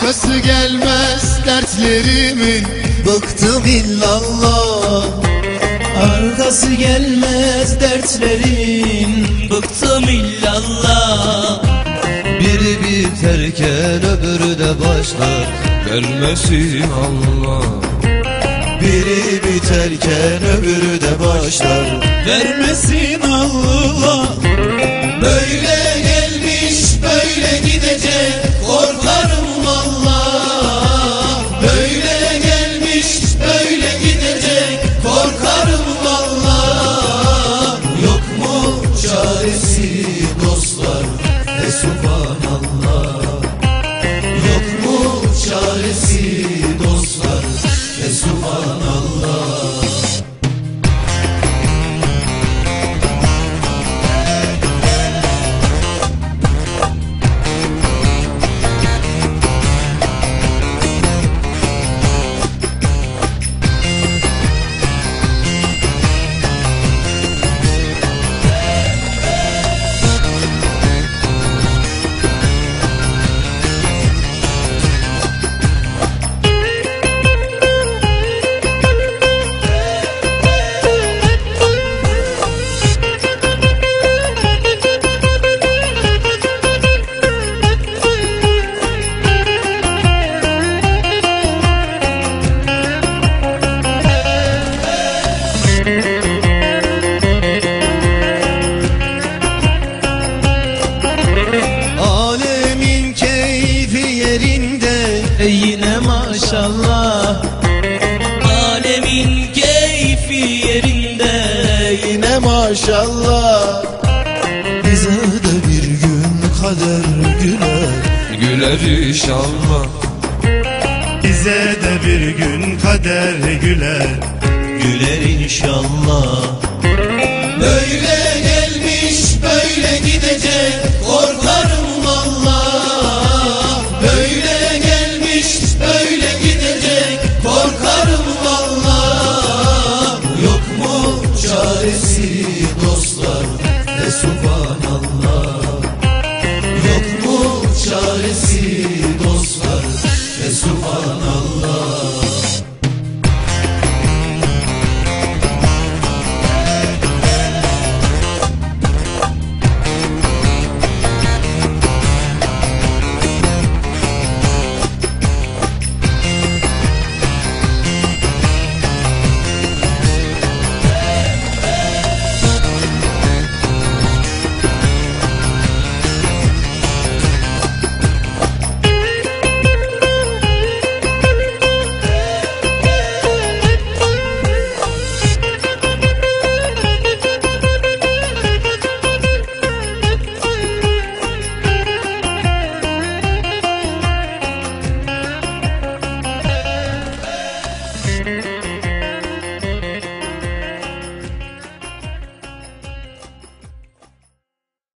Arkası gelmez dertlerimin. Bıktım illallah. Arkası gelmez dertlerin. Bıktım illallah. Biri biterken öbürü de başlar. Vermesin Allah. Biri biterken öbürü de başlar. Vermesin Allah dostlar. E subhanallah yine maşallah. Alemin keyfi yerinde Yine maşallah. Bize de bir gün kader güler. Güler inşallah. Bize de bir gün kader güler. Güler inşallah